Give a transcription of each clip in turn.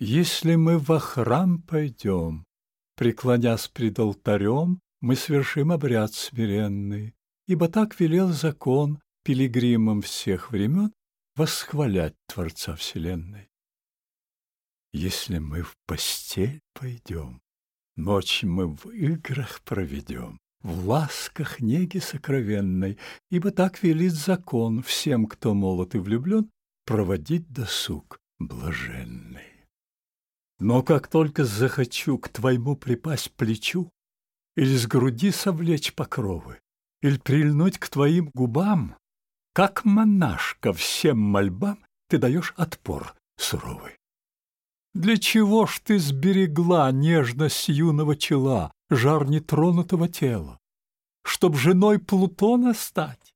Если мы во храм пойдем, преклонясь пред алтарем, мы свершим обряд смиренный, ибо так велел закон пилигримам всех времен восхвалять Творца Вселенной. Если мы в постель пойдем, ночь мы в играх проведем, в ласках неги сокровенной, ибо так велит закон всем, кто молод и влюблен, проводить досуг блаженный. Но как только захочу к твоему припасть плечу, Или с груди совлечь покровы, Или прильнуть к твоим губам, Как монашка всем мольбам Ты даешь отпор суровый. Для чего ж ты сберегла нежность юного чела, Жар нетронутого тела? Чтоб женой Плутона стать?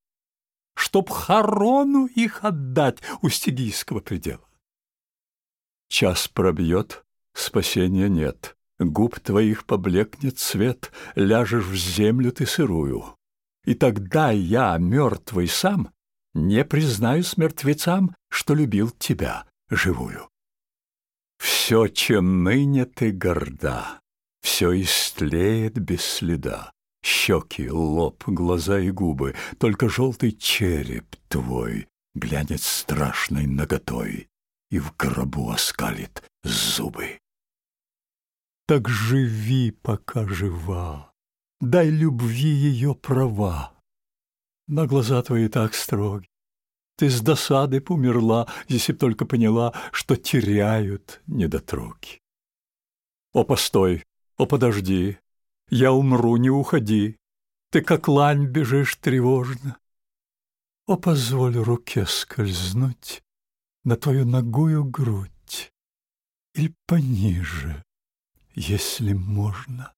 Чтоб хорону их отдать у стигийского предела? Час пробьет, спасения нет. Губ твоих поблекнет цвет, ляжешь в землю ты сырую. И тогда я, мертвый сам, не признаю смертвецам, что любил тебя, живую. Все, чем ныне ты горда, все истлеет без следа. Щеки, лоб, глаза и губы, только желтый череп твой глянет страшной наготой и в гробу оскалит зубы. Так живи, пока жива, дай любви ее права. На глаза твои так строги. Ты с досады померла, если б только поняла, что теряют недотроги. О, постой, о, подожди, я умру, не уходи. Ты как лань бежишь тревожно. О, позволь руке скользнуть на твою ногую грудь или пониже если можно.